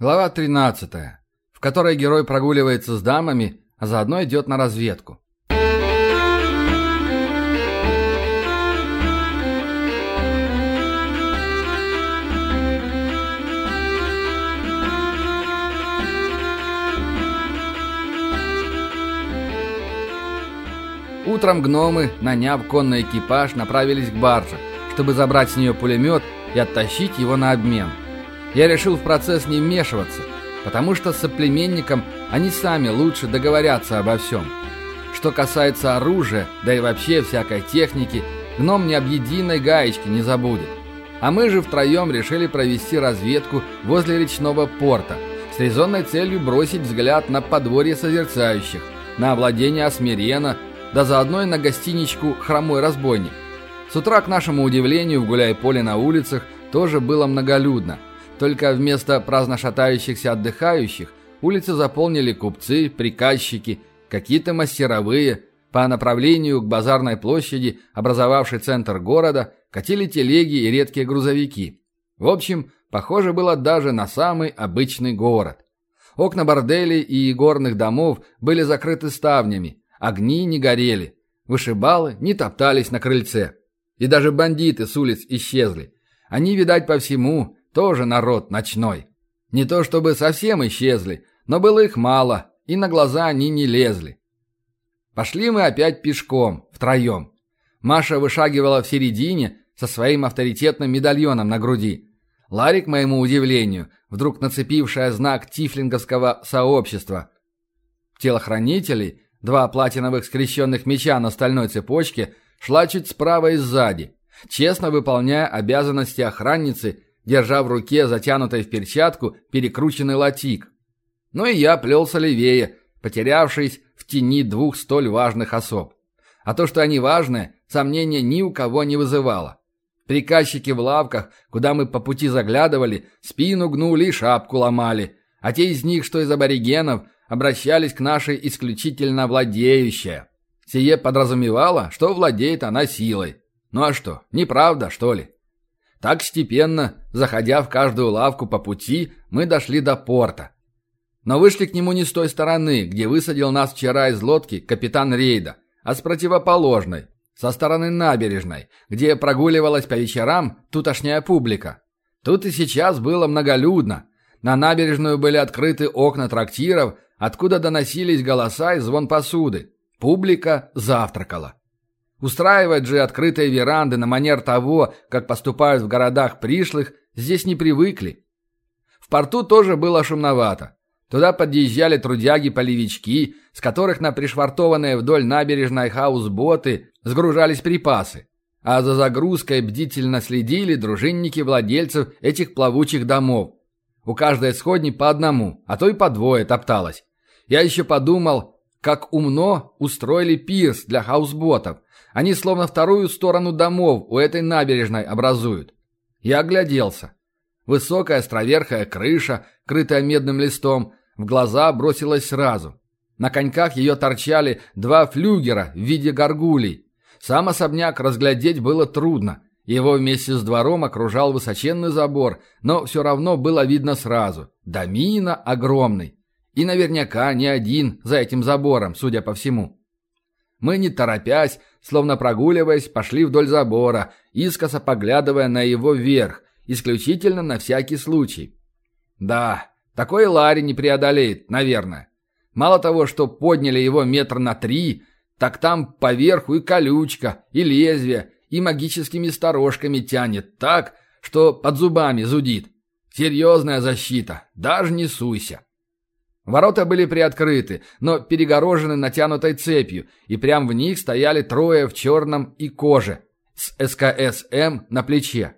Глава 13, в которой герой прогуливается с дамами, а заодно идет на разведку. Утром гномы, наняв конный экипаж, направились к барже, чтобы забрать с нее пулемет и оттащить его на обмен. Я решил в процесс не вмешиваться, потому что с соплеменником они сами лучше договорятся обо всем. Что касается оружия, да и вообще всякой техники, гном ни об единой гаечке не забудет. А мы же втроем решили провести разведку возле речного порта с резонной целью бросить взгляд на подворье созерцающих, на владение Осмирена, да заодно и на гостиничку «Хромой разбойник». С утра, к нашему удивлению, в гуляй-поле на улицах тоже было многолюдно. Только вместо праздно шатающихся отдыхающих улицы заполнили купцы, приказчики, какие-то мастеровые. По направлению к базарной площади, образовавшей центр города, катили телеги и редкие грузовики. В общем, похоже было даже на самый обычный город. Окна борделей и горных домов были закрыты ставнями, огни не горели, вышибалы не топтались на крыльце. И даже бандиты с улиц исчезли. Они, видать, по всему, тоже народ ночной. Не то чтобы совсем исчезли, но было их мало, и на глаза они не лезли. Пошли мы опять пешком, втроем. Маша вышагивала в середине со своим авторитетным медальоном на груди. Ларик, моему удивлению, вдруг нацепившая знак тифлинговского сообщества. Телохранителей, два платиновых скрещенных меча на стальной цепочке, шла чуть справа и сзади, честно выполняя обязанности охранницы, держа в руке затянутой в перчатку перекрученный латик. Ну и я плелся левее, потерявшись в тени двух столь важных особ. А то, что они важные, сомнения ни у кого не вызывало. Приказчики в лавках, куда мы по пути заглядывали, спину гнули и шапку ломали, а те из них, что из аборигенов, обращались к нашей исключительно владеющей. Сие подразумевало, что владеет она силой. Ну а что, неправда, что ли? Так степенно, заходя в каждую лавку по пути, мы дошли до порта. Но вышли к нему не с той стороны, где высадил нас вчера из лодки капитан рейда, а с противоположной, со стороны набережной, где прогуливалась по вечерам тутошняя публика. Тут и сейчас было многолюдно. На набережную были открыты окна трактиров, откуда доносились голоса и звон посуды. Публика завтракала. Устраивать же открытые веранды на манер того, как поступают в городах пришлых, здесь не привыкли. В порту тоже было шумновато. Туда подъезжали трудяги-полевички, с которых на пришвартованные вдоль набережной хаусботы сгружались припасы. А за загрузкой бдительно следили дружинники владельцев этих плавучих домов. У каждой сходни по одному, а то и по двое топталось. Я еще подумал, как умно устроили пирс для хаусботов. Они словно вторую сторону домов у этой набережной образуют. Я огляделся. Высокая островерхая крыша, крытая медным листом, в глаза бросилась сразу. На коньках ее торчали два флюгера в виде горгулей. Сам особняк разглядеть было трудно. Его вместе с двором окружал высоченный забор, но все равно было видно сразу. Домина огромный. И наверняка не один за этим забором, судя по всему. Мы, не торопясь, словно прогуливаясь, пошли вдоль забора, искоса поглядывая на его верх, исключительно на всякий случай. Да, такой Ларри не преодолеет, наверное. Мало того, что подняли его метр на три, так там поверху и колючка, и лезвие, и магическими сторожками тянет так, что под зубами зудит. Серьезная защита, даже не суйся. Ворота были приоткрыты, но перегорожены натянутой цепью, и прямо в них стояли трое в черном и коже, с СКСМ на плече.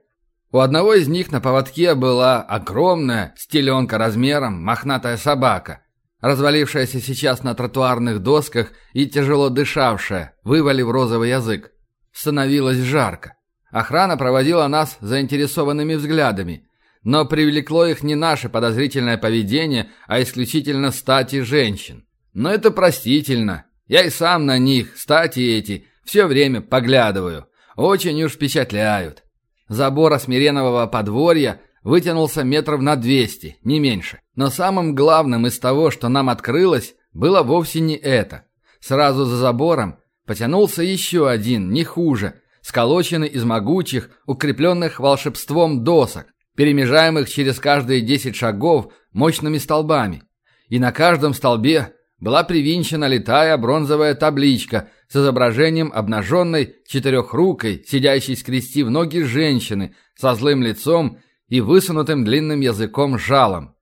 У одного из них на поводке была огромная, стеленка размером, мохнатая собака, развалившаяся сейчас на тротуарных досках и тяжело дышавшая, вывалив розовый язык. Становилось жарко. Охрана проводила нас заинтересованными взглядами – но привлекло их не наше подозрительное поведение, а исключительно стати женщин. Но это простительно. Я и сам на них, стати эти, все время поглядываю. Очень уж впечатляют. Забор осмиренового подворья, вытянулся метров на 200, не меньше. Но самым главным из того, что нам открылось, было вовсе не это. Сразу за забором потянулся еще один, не хуже, сколоченный из могучих, укрепленных волшебством досок, перемежаемых через каждые 10 шагов мощными столбами. И на каждом столбе была привинчена летая бронзовая табличка с изображением обнаженной четырехрукой, сидящей скрестив ноги женщины со злым лицом и высунутым длинным языком жалом.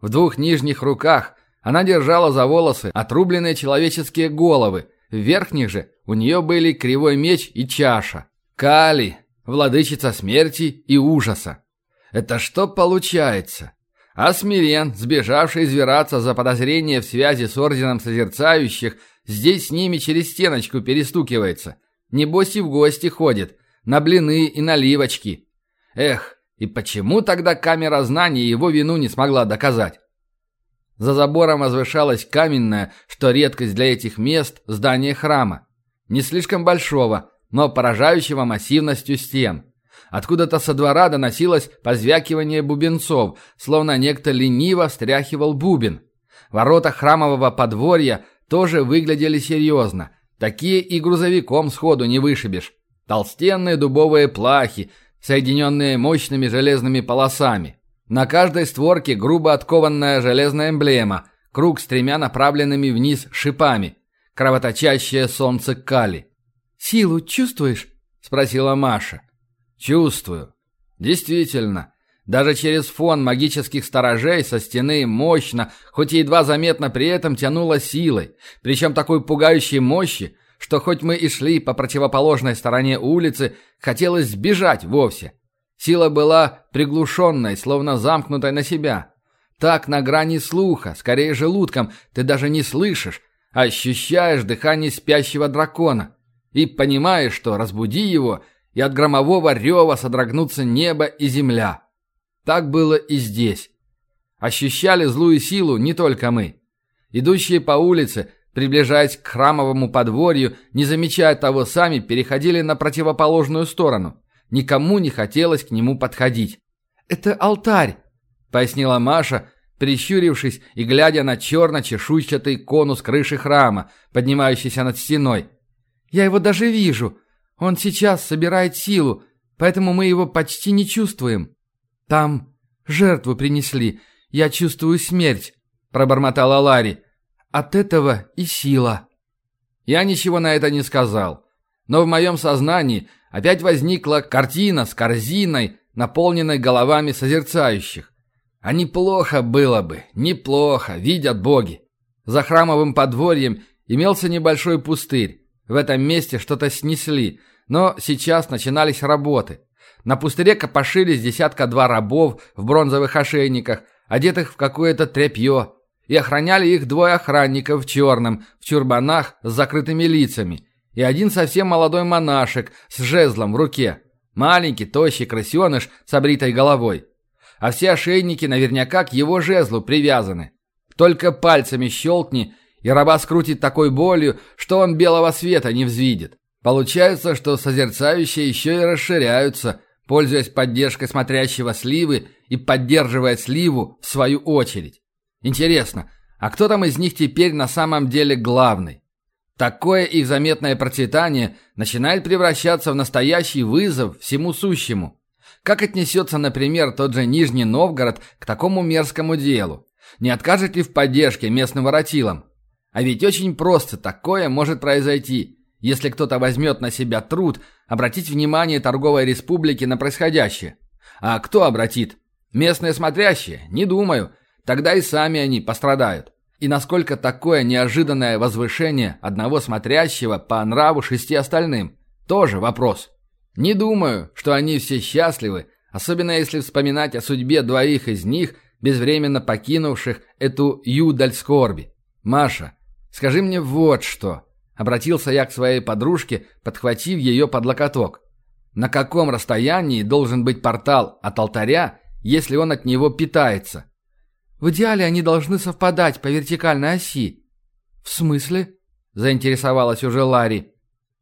В двух нижних руках она держала за волосы отрубленные человеческие головы, в верхних же у нее были кривой меч и чаша. Кали, владычица смерти и ужаса. Это что получается? А Смирен, сбежавший извираться за подозрение в связи с Орденом Созерцающих, здесь с ними через стеночку перестукивается. Небось и в гости ходит, на блины и наливочки. Эх, и почему тогда камера знаний его вину не смогла доказать? За забором возвышалась каменная, что редкость для этих мест, здание храма. Не слишком большого, но поражающего массивностью стен. Откуда-то со двора доносилось позвякивание бубенцов, словно некто лениво встряхивал бубен. Ворота храмового подворья тоже выглядели серьезно. Такие и грузовиком сходу не вышибешь. Толстенные дубовые плахи, соединенные мощными железными полосами. На каждой створке грубо откованная железная эмблема, круг с тремя направленными вниз шипами, кровоточащее солнце Кали. «Силу чувствуешь?» – спросила Маша. Чувствую. Действительно, даже через фон магических сторожей со стены мощно, хоть и едва заметно при этом тянуло силой, причем такой пугающей мощи, что хоть мы и шли по противоположной стороне улицы, хотелось сбежать вовсе. Сила была приглушенной, словно замкнутой на себя. Так на грани слуха, скорее желудком, ты даже не слышишь, ощущаешь дыхание спящего дракона. И понимаешь, что разбуди его – и от громового рева содрогнутся небо и земля. Так было и здесь. Ощущали злую силу не только мы. Идущие по улице, приближаясь к храмовому подворью, не замечая того сами, переходили на противоположную сторону. Никому не хотелось к нему подходить. «Это алтарь», — пояснила Маша, прищурившись и глядя на черно-чешуйчатый конус крыши храма, поднимающийся над стеной. «Я его даже вижу. Он сейчас собирает силу, поэтому мы его почти не чувствуем. Там жертву принесли. Я чувствую смерть, пробормотала Ларри. От этого и сила. Я ничего на это не сказал. Но в моем сознании опять возникла картина с корзиной, наполненной головами созерцающих. А неплохо было бы, неплохо, видят боги. За храмовым подворьем имелся небольшой пустырь. В этом месте что-то снесли, но сейчас начинались работы. На пустыре копошились десятка-два рабов в бронзовых ошейниках, одетых в какое-то тряпье, и охраняли их двое охранников в черном, в чурбанах с закрытыми лицами, и один совсем молодой монашек с жезлом в руке. Маленький, тощий крысеныш с обритой головой. А все ошейники наверняка к его жезлу привязаны. Только пальцами щелкни, и раба скрутит такой болью, что он белого света не взвидит. Получается, что созерцающие еще и расширяются, пользуясь поддержкой смотрящего сливы и поддерживая сливу в свою очередь. Интересно, а кто там из них теперь на самом деле главный? Такое их заметное процветание начинает превращаться в настоящий вызов всему сущему. Как отнесется, например, тот же Нижний Новгород к такому мерзкому делу? Не откажет ли в поддержке местным воротилам? А ведь очень просто такое может произойти, если кто-то возьмет на себя труд обратить внимание торговой республики на происходящее. А кто обратит? Местные смотрящие? Не думаю. Тогда и сами они пострадают. И насколько такое неожиданное возвышение одного смотрящего по нраву шести остальным? Тоже вопрос. Не думаю, что они все счастливы, особенно если вспоминать о судьбе двоих из них, безвременно покинувших эту юдаль скорби. Маша, Скажи мне вот что. Обратился я к своей подружке, подхватив ее под локоток. На каком расстоянии должен быть портал от алтаря, если он от него питается? В идеале они должны совпадать по вертикальной оси. В смысле? Заинтересовалась уже Ларри.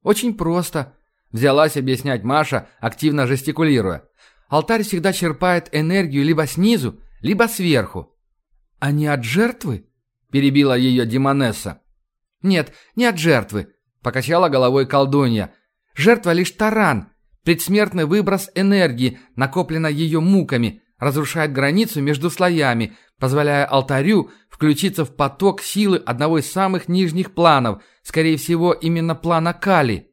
Очень просто. Взялась объяснять Маша, активно жестикулируя. Алтарь всегда черпает энергию либо снизу, либо сверху». «А не от жертвы?» – перебила ее Демонесса. «Нет, не от жертвы», – покачала головой колдунья. «Жертва лишь таран, предсмертный выброс энергии, накопленной ее муками, разрушает границу между слоями, позволяя алтарю включиться в поток силы одного из самых нижних планов, скорее всего, именно плана Кали.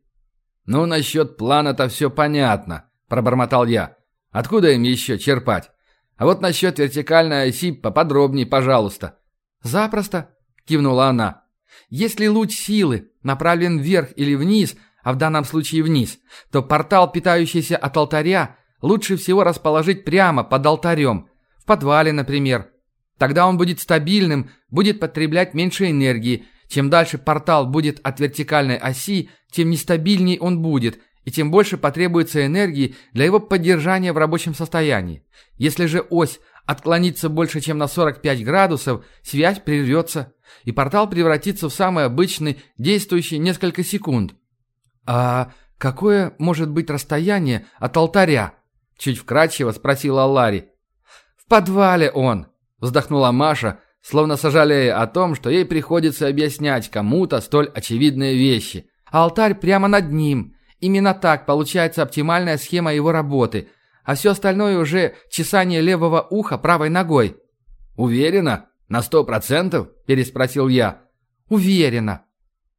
«Ну, насчет плана-то все понятно», – пробормотал я. «Откуда им еще черпать? А вот насчет вертикальной оси поподробнее, пожалуйста». «Запросто», – кивнула она. «Если луч силы направлен вверх или вниз, а в данном случае вниз, то портал, питающийся от алтаря, лучше всего расположить прямо под алтарем, в подвале, например. Тогда он будет стабильным, будет потреблять меньше энергии. Чем дальше портал будет от вертикальной оси, тем нестабильнее он будет, и тем больше потребуется энергии для его поддержания в рабочем состоянии. Если же ось отклонится больше, чем на 45 градусов, связь прервется, и портал превратится в самый обычный, действующий несколько секунд. «А какое может быть расстояние от алтаря?» Чуть вкрадчиво спросила Ларри. «В подвале он!» Вздохнула Маша, словно сожалея о том, что ей приходится объяснять кому-то столь очевидные вещи. Алтарь прямо над ним. Именно так получается оптимальная схема его работы. А все остальное уже чесание левого уха правой ногой. «Уверена? На сто процентов?» – переспросил я. «Уверена».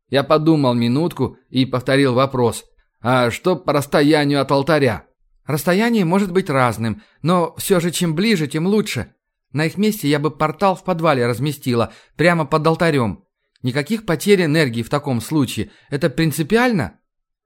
Я подумал минутку и повторил вопрос. «А что по расстоянию от алтаря?» Расстояние может быть разным, но все же чем ближе, тем лучше. На их месте я бы портал в подвале разместила, прямо под алтарем. Никаких потерь энергии в таком случае. Это принципиально?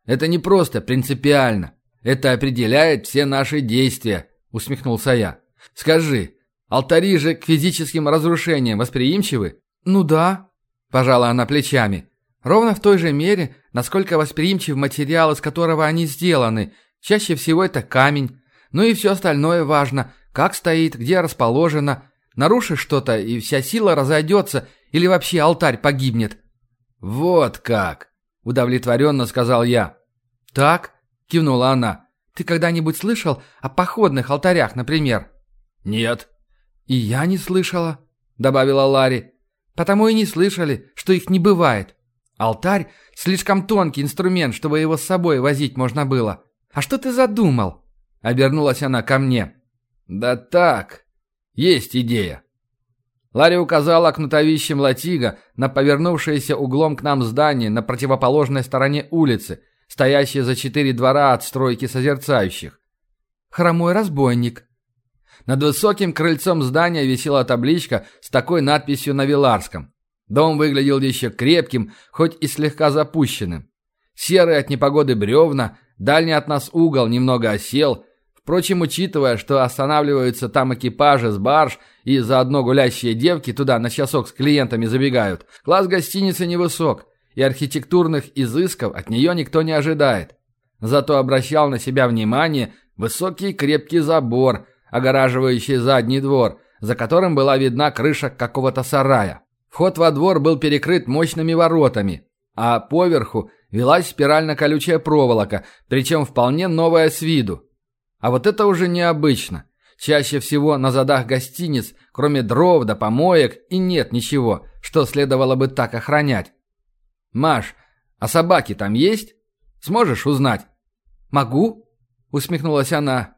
Это не просто принципиально. Это определяет все наши действия, усмехнулся я. Скажи, алтари же к физическим разрушениям восприимчивы? Ну да, пожала она плечами. Ровно в той же мере, насколько восприимчив материал, из которого они сделаны – Чаще всего это камень. Ну и все остальное важно. Как стоит, где расположено. Нарушишь что-то, и вся сила разойдется, или вообще алтарь погибнет. «Вот как!» – удовлетворенно сказал я. «Так?» – кивнула она. «Ты когда-нибудь слышал о походных алтарях, например?» «Нет». «И я не слышала», – добавила Ларри. «Потому и не слышали, что их не бывает. Алтарь – слишком тонкий инструмент, чтобы его с собой возить можно было. «А что ты задумал?» — обернулась она ко мне. «Да так, есть идея». Ларри указала кнутовищем латига на повернувшееся углом к нам здание на противоположной стороне улицы, стоящее за четыре двора от стройки созерцающих. «Хромой разбойник». Над высоким крыльцом здания висела табличка с такой надписью на Виларском. Дом выглядел еще крепким, хоть и слегка запущенным. Серые от непогоды бревна, Дальний от нас угол немного осел. Впрочем, учитывая, что останавливаются там экипажи с барж и заодно гулящие девки туда на часок с клиентами забегают, класс гостиницы невысок, и архитектурных изысков от нее никто не ожидает. Зато обращал на себя внимание высокий крепкий забор, огораживающий задний двор, за которым была видна крыша какого-то сарая. Вход во двор был перекрыт мощными воротами, а поверху велась спирально-колючая проволока, причем вполне новая с виду. А вот это уже необычно. Чаще всего на задах гостиниц, кроме дров да помоек, и нет ничего, что следовало бы так охранять. «Маш, а собаки там есть? Сможешь узнать?» «Могу», — усмехнулась она.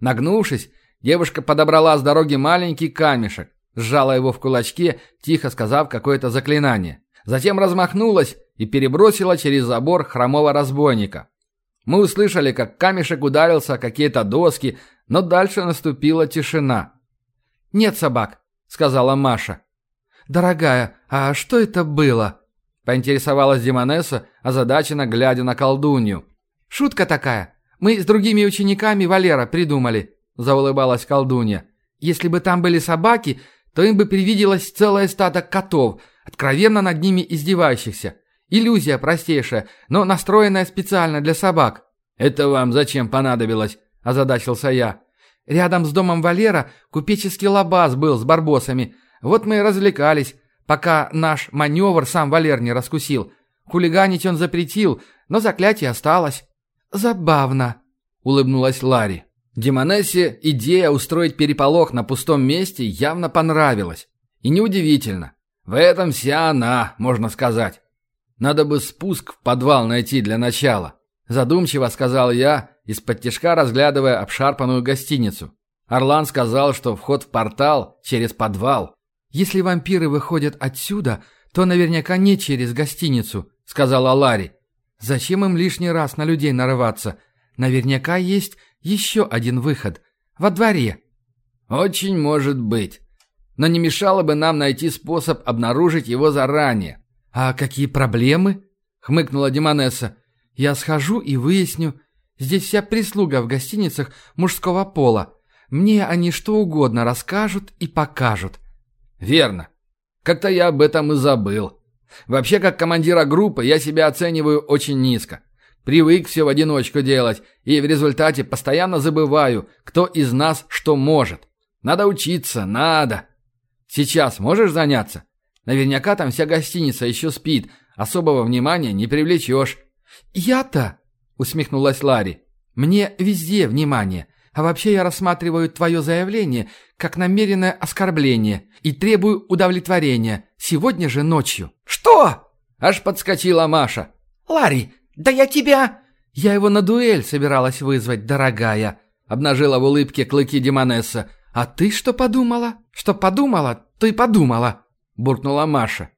Нагнувшись, девушка подобрала с дороги маленький камешек, сжала его в кулачке, тихо сказав какое-то заклинание. Затем размахнулась и перебросила через забор хромого разбойника. Мы услышали, как камешек ударился о какие-то доски, но дальше наступила тишина. «Нет собак», — сказала Маша. «Дорогая, а что это было?» — поинтересовалась Демонесса, озадаченно глядя на колдунью. «Шутка такая. Мы с другими учениками Валера придумали», — заулыбалась колдунья. «Если бы там были собаки, то им бы привиделось целое стадо котов, откровенно над ними издевающихся. Иллюзия простейшая, но настроенная специально для собак». «Это вам зачем понадобилось?» – озадачился я. «Рядом с домом Валера купеческий лабаз был с барбосами. Вот мы и развлекались, пока наш маневр сам Валер не раскусил. Хулиганить он запретил, но заклятие осталось». «Забавно», – улыбнулась Ларри. Демонессе идея устроить переполох на пустом месте явно понравилась. И неудивительно. В этом вся она, можно сказать. Надо бы спуск в подвал найти для начала. Задумчиво сказал я, из-под тяжка разглядывая обшарпанную гостиницу. Орлан сказал, что вход в портал через подвал. «Если вампиры выходят отсюда, то наверняка не через гостиницу», — сказала Ларри. «Зачем им лишний раз на людей нарываться? Наверняка есть еще один выход. Во дворе». «Очень может быть. Но не мешало бы нам найти способ обнаружить его заранее». «А какие проблемы?» — хмыкнула Демонесса. «Я схожу и выясню. Здесь вся прислуга в гостиницах мужского пола. Мне они что угодно расскажут и покажут». «Верно. Как-то я об этом и забыл. Вообще, как командира группы, я себя оцениваю очень низко. Привык все в одиночку делать, и в результате постоянно забываю, кто из нас что может. Надо учиться, надо. Сейчас можешь заняться? Наверняка там вся гостиница еще спит, особого внимания не привлечешь. «Я-то?» — усмехнулась Ларри. «Мне везде внимание. А вообще я рассматриваю твое заявление как намеренное оскорбление и требую удовлетворения. Сегодня же ночью». «Что?» — аж подскочила Маша. «Ларри, да я тебя...» «Я его на дуэль собиралась вызвать, дорогая», — обнажила в улыбке клыки Демонесса. «А ты что подумала? Что подумала, то и подумала», — буркнула Маша.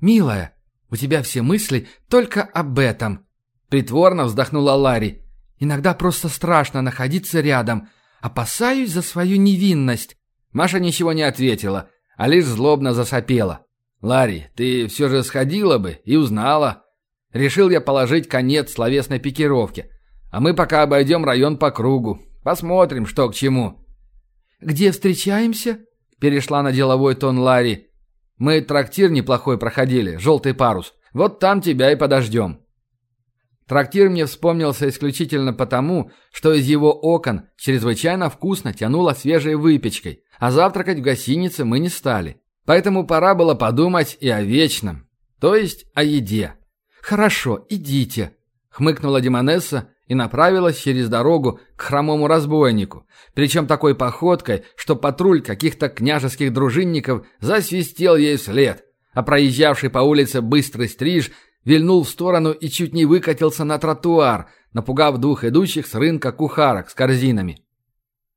«Милая, у тебя все мысли только об этом», — притворно вздохнула Ларри. «Иногда просто страшно находиться рядом. Опасаюсь за свою невинность». Маша ничего не ответила, а лишь злобно засопела. «Ларри, ты все же сходила бы и узнала». Решил я положить конец словесной пикировке. А мы пока обойдем район по кругу. Посмотрим, что к чему. «Где встречаемся?» Перешла на деловой тон Ларри. «Мы трактир неплохой проходили, желтый парус. Вот там тебя и подождем». Трактир мне вспомнился исключительно потому, что из его окон чрезвычайно вкусно тянуло свежей выпечкой, а завтракать в гостинице мы не стали. Поэтому пора было подумать и о вечном, то есть о еде. «Хорошо, идите», — хмыкнула Демонесса и направилась через дорогу к хромому разбойнику, причем такой походкой, что патруль каких-то княжеских дружинников засвистел ей вслед, а проезжавший по улице быстрый стриж вильнул в сторону и чуть не выкатился на тротуар, напугав двух идущих с рынка кухарок с корзинами.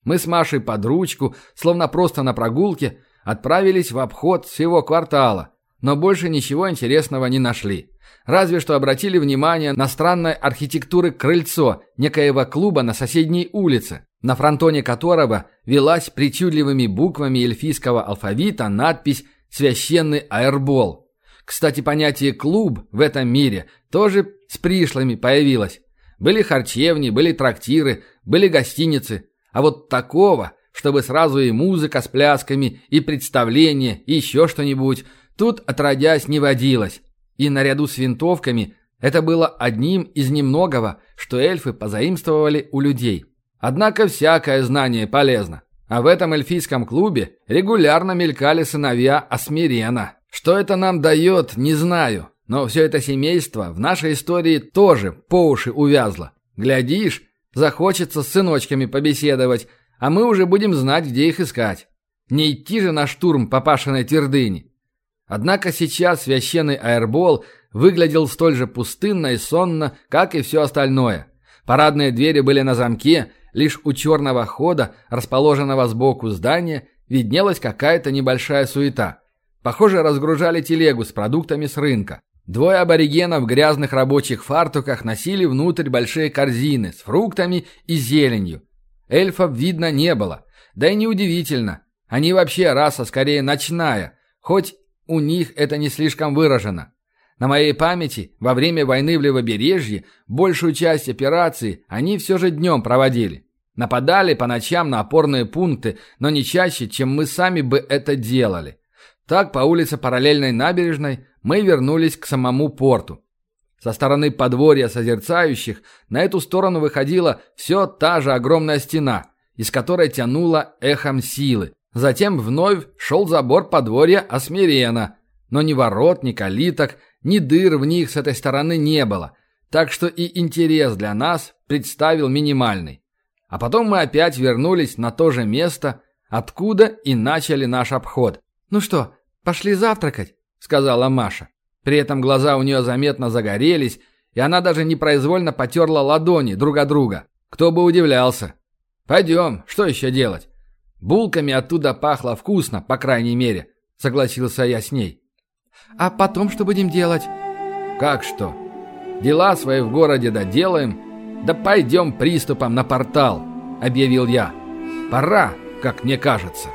Мы с Машей под ручку, словно просто на прогулке, отправились в обход всего квартала, но больше ничего интересного не нашли. Разве что обратили внимание на странной архитектуры крыльцо некоего клуба на соседней улице, на фронтоне которого велась причудливыми буквами эльфийского алфавита надпись «Священный аэрбол». Кстати, понятие «клуб» в этом мире тоже с пришлыми появилось. Были харчевни, были трактиры, были гостиницы. А вот такого, чтобы сразу и музыка с плясками, и представление, и еще что-нибудь, тут отродясь не водилось. И наряду с винтовками это было одним из немногого, что эльфы позаимствовали у людей. Однако всякое знание полезно. А в этом эльфийском клубе регулярно мелькали сыновья Асмирена. Что это нам дает, не знаю. Но все это семейство в нашей истории тоже по уши увязло. Глядишь, захочется с сыночками побеседовать, а мы уже будем знать, где их искать. Не идти же на штурм папашиной твердыни. Однако сейчас священный аэрбол выглядел столь же пустынно и сонно, как и все остальное. Парадные двери были на замке, лишь у черного хода, расположенного сбоку здания, виднелась какая-то небольшая суета. Похоже, разгружали телегу с продуктами с рынка. Двое аборигенов в грязных рабочих фартуках носили внутрь большие корзины с фруктами и зеленью. Эльфов видно не было. Да и неудивительно. Они вообще раса скорее ночная, хоть у них это не слишком выражено. На моей памяти, во время войны в Левобережье, большую часть операций они все же днем проводили. Нападали по ночам на опорные пункты, но не чаще, чем мы сами бы это делали. Так, по улице параллельной набережной, мы вернулись к самому порту. Со стороны подворья созерцающих на эту сторону выходила все та же огромная стена, из которой тянуло эхом силы. Затем вновь шел забор подворья Осмирена, но ни ворот, ни калиток, ни дыр в них с этой стороны не было, так что и интерес для нас представил минимальный. А потом мы опять вернулись на то же место, откуда и начали наш обход. «Ну что, пошли завтракать?» — сказала Маша. При этом глаза у нее заметно загорелись, и она даже непроизвольно потерла ладони друг от друга. Кто бы удивлялся. «Пойдем, что еще делать?» Булками оттуда пахло вкусно, по крайней мере, согласился я с ней. «А потом что будем делать?» «Как что? Дела свои в городе доделаем, да пойдем приступом на портал», — объявил я. «Пора, как мне кажется».